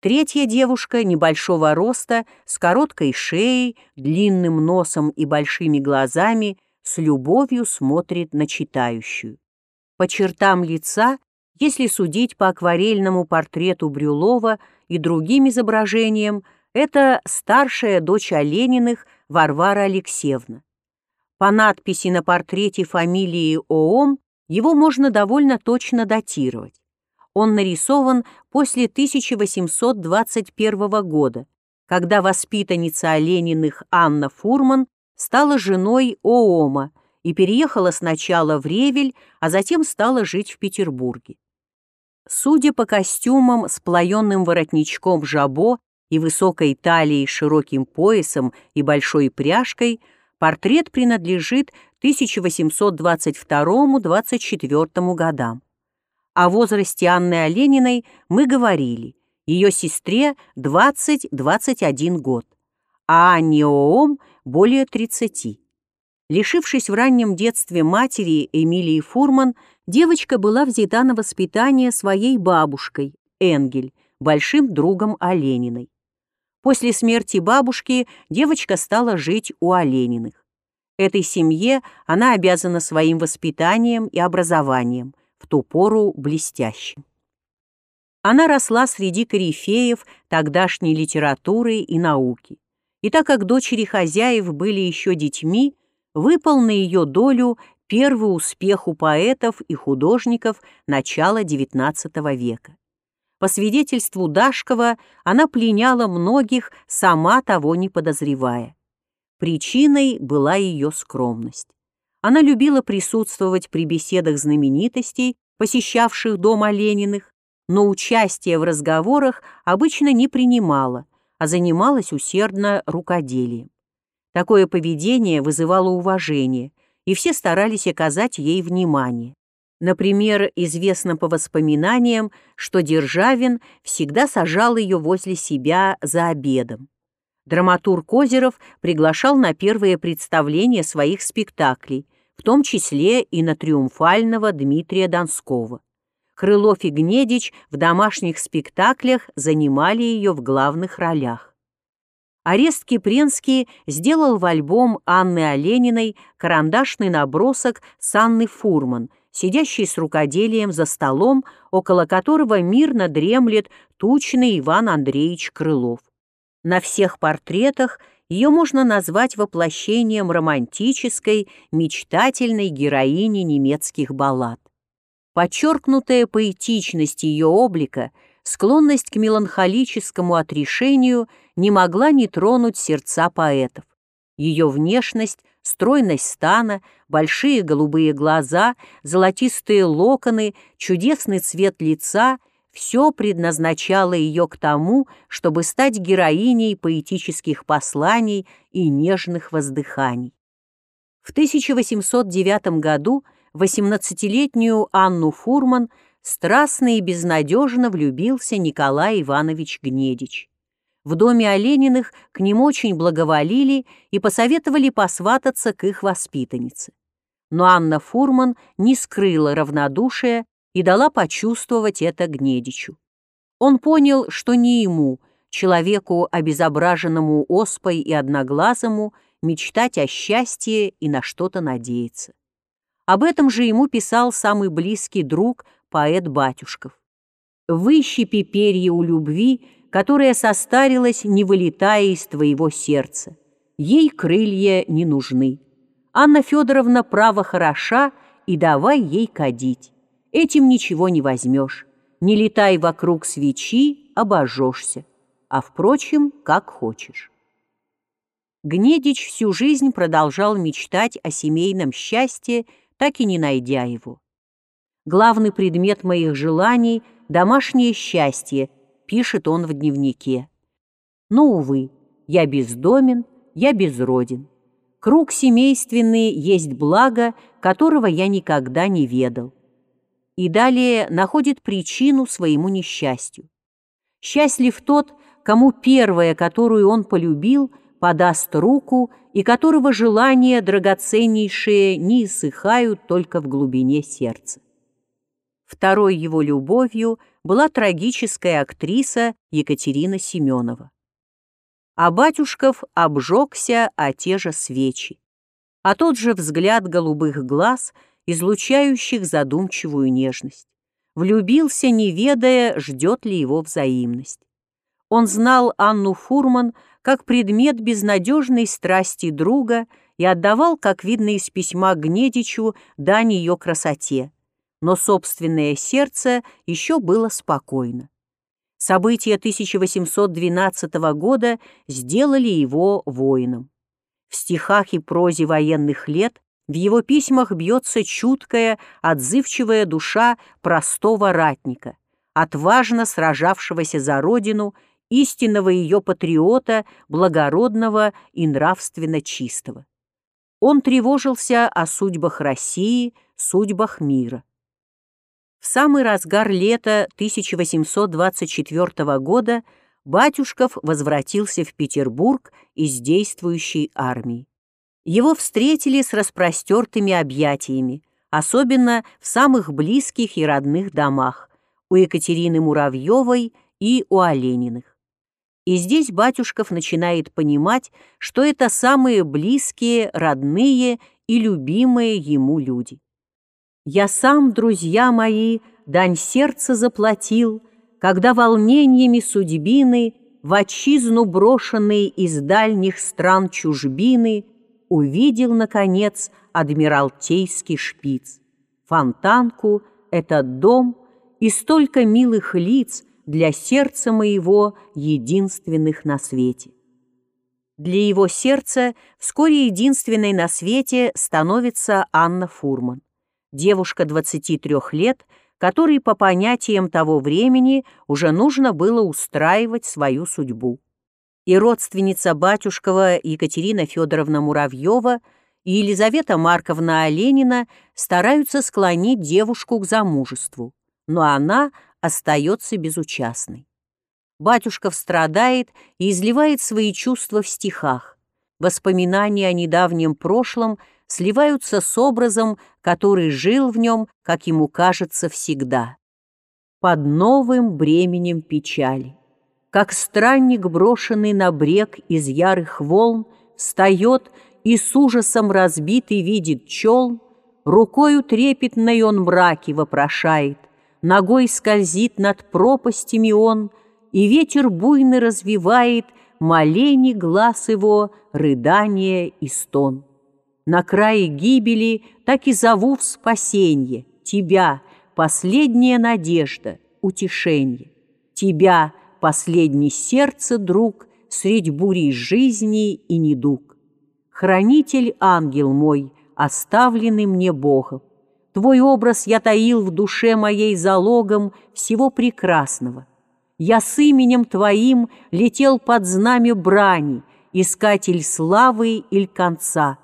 Третья девушка небольшого роста, с короткой шеей, длинным носом и большими глазами, с любовью смотрит на читающую. По чертам лица, если судить по акварельному портрету Брюлова и другим изображениям, это старшая дочь Олениных Варвара Алексеевна. По надписи на портрете фамилии ООМ его можно довольно точно датировать. Он нарисован после 1821 года, когда воспитанница Олениных Анна Фурман стала женой ООМа и переехала сначала в Ревель, а затем стала жить в Петербурге. Судя по костюмам с плаенным воротничком жабо и высокой талией широким поясом и большой пряжкой, портрет принадлежит 1822-24 годам. О возрасте Анны Олениной мы говорили, ее сестре 20-21 год, а Анне Оом более 30. Лишившись в раннем детстве матери Эмилии Фурман, девочка была взята на воспитание своей бабушкой, Энгель, большим другом Олениной. После смерти бабушки девочка стала жить у Олениных. Этой семье она обязана своим воспитанием и образованием, в ту пору блестящим. Она росла среди корифеев тогдашней литературы и науки. И так как дочери хозяев были еще детьми, выпал на ее долю первый успех у поэтов и художников начала XIX века. По свидетельству Дашкова, она пленяла многих, сама того не подозревая. Причиной была ее скромность. Она любила присутствовать при беседах знаменитостей, посещавших дом Олениных, но участие в разговорах обычно не принимала, а занималась усердно рукоделием. Такое поведение вызывало уважение, и все старались оказать ей внимание. Например, известно по воспоминаниям, что Державин всегда сажал ее возле себя за обедом. Драматург Озеров приглашал на первые представления своих спектаклей, в том числе и на триумфального Дмитрия Донского. Крылов и Гнедич в домашних спектаклях занимали ее в главных ролях. Арест Кипренский сделал в альбом Анны Олениной карандашный набросок с Анной Фурман – сидящий с рукоделием за столом, около которого мирно дремлет тучный Иван Андреевич Крылов. На всех портретах ее можно назвать воплощением романтической, мечтательной героини немецких баллад. Подчеркнутая поэтичность ее облика, склонность к меланхолическому отрешению не могла не тронуть сердца поэтов. Ее внешность стройность стана, большие голубые глаза, золотистые локоны, чудесный цвет лица — все предназначало ее к тому, чтобы стать героиней поэтических посланий и нежных воздыханий. В 1809 году 18-летнюю Анну Фурман страстно и безнадежно влюбился Николай Иванович Гнедич. В доме Олениных к ним очень благоволили и посоветовали посвататься к их воспитаннице. Но Анна Фурман не скрыла равнодушия и дала почувствовать это Гнедичу. Он понял, что не ему, человеку, обезображенному оспой и одноглазому, мечтать о счастье и на что-то надеяться. Об этом же ему писал самый близкий друг, поэт Батюшков. «Выщипи перья у любви, которая состарилась, не вылетая из твоего сердца. Ей крылья не нужны. Анна Федоровна право хороша, и давай ей кадить. Этим ничего не возьмешь. Не летай вокруг свечи, обожжешься. А, впрочем, как хочешь. Гнедич всю жизнь продолжал мечтать о семейном счастье, так и не найдя его. Главный предмет моих желаний – домашнее счастье – пишет он в дневнике. Но, увы, я бездомен, я безроден. Круг семейственный есть благо, которого я никогда не ведал. И далее находит причину своему несчастью. Счастлив тот, кому первая, которую он полюбил, подаст руку и которого желания драгоценнейшие не иссыхают только в глубине сердца. Второй его любовью была трагическая актриса Екатерина Семенова. А батюшков обжегся о те же свечи, а тот же взгляд голубых глаз, излучающих задумчивую нежность. Влюбился, не ведая, ждет ли его взаимность. Он знал Анну Фурман как предмет безнадежной страсти друга и отдавал, как видно из письма Гнедичу, дань ее красоте. Но собственное сердце еще было спокойно. События 1812 года сделали его воином. В стихах и прозе военных лет в его письмах бьется чуткая, отзывчивая душа простого ратника, отважно сражавшегося за родину, истинного ее патриота, благородного и нравственно чистого. Он тревожился о судьбах России, судьбах мира. В самый разгар лета 1824 года Батюшков возвратился в Петербург из действующей армии. Его встретили с распростертыми объятиями, особенно в самых близких и родных домах, у Екатерины Муравьевой и у Олениных. И здесь Батюшков начинает понимать, что это самые близкие, родные и любимые ему люди. «Я сам, друзья мои, дань сердца заплатил, когда волнениями судьбины в отчизну брошенные из дальних стран чужбины увидел, наконец, адмиралтейский шпиц, фонтанку, этот дом и столько милых лиц, для сердца моего единственных на свете. Для его сердца вскоре единственной на свете становится Анна Фурман, девушка 23 лет, которой по понятиям того времени уже нужно было устраивать свою судьбу. И родственница батюшкова Екатерина Федоровна Муравьева и Елизавета Марковна Оленина стараются склонить девушку к замужеству, но она – остается безучастной. Батюшков страдает и изливает свои чувства в стихах. Воспоминания о недавнем прошлом сливаются с образом, который жил в нем, как ему кажется, всегда. Под новым бременем печали. Как странник, брошенный на брег из ярых волн, встает и с ужасом разбитый видит челн, рукою трепетной он мраки вопрошает, ногой скользит над пропастями он, и ветер буйно развивает молени глаз его, рыдание и стон. На крае гибели так и зову в спасенье, тебя, последняя надежда, утешенье, тебя, последний сердце друг, средь бури жизни и недуг. Хранитель ангел мой, оставленный мне Богом, Твой образ я таил в душе моей залогом всего прекрасного. Я с именем Твоим летел под знамя брани, искатель славы или конца.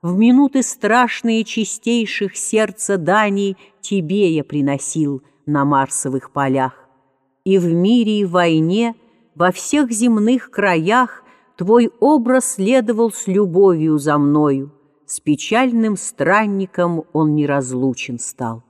В минуты страшные чистейших сердца дани Тебе я приносил на Марсовых полях. И в мире и в войне, во всех земных краях Твой образ следовал с любовью за мною, с печальным странником он неразлучен стал.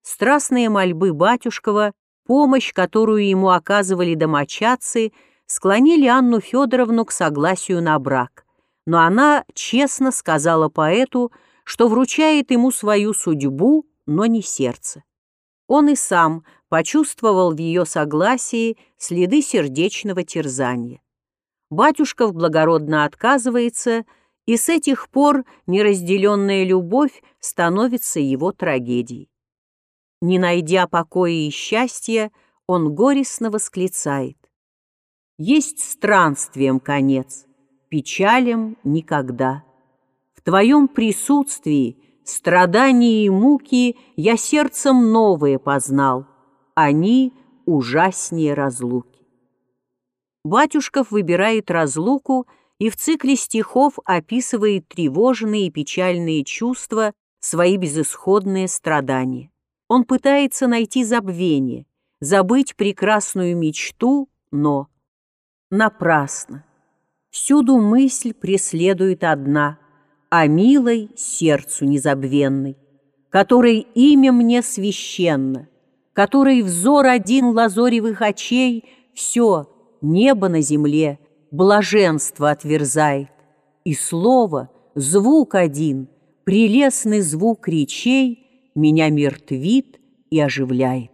Страстные мольбы батюшкова, помощь, которую ему оказывали домочадцы, склонили Анну Федоровну к согласию на брак, но она честно сказала поэту, что вручает ему свою судьбу, но не сердце. Он и сам почувствовал в ее согласии следы сердечного терзания. Батюшков благородно отказывается – и с этих пор неразделенная любовь становится его трагедией. Не найдя покоя и счастья, он горестно восклицает. Есть странствием конец, печалям никогда. В твоем присутствии страдания и муки я сердцем новые познал, они ужаснее разлуки. Батюшков выбирает разлуку – и в цикле стихов описывает тревожные и печальные чувства, свои безысходные страдания. Он пытается найти забвение, забыть прекрасную мечту, но напрасно. Всюду мысль преследует одна, о милой сердцу незабвенной, которой имя мне священно, который взор один лазоревых очей все, небо на земле, блаженство отверзает, и слово, звук один, прелестный звук речей меня мертвит и оживляет.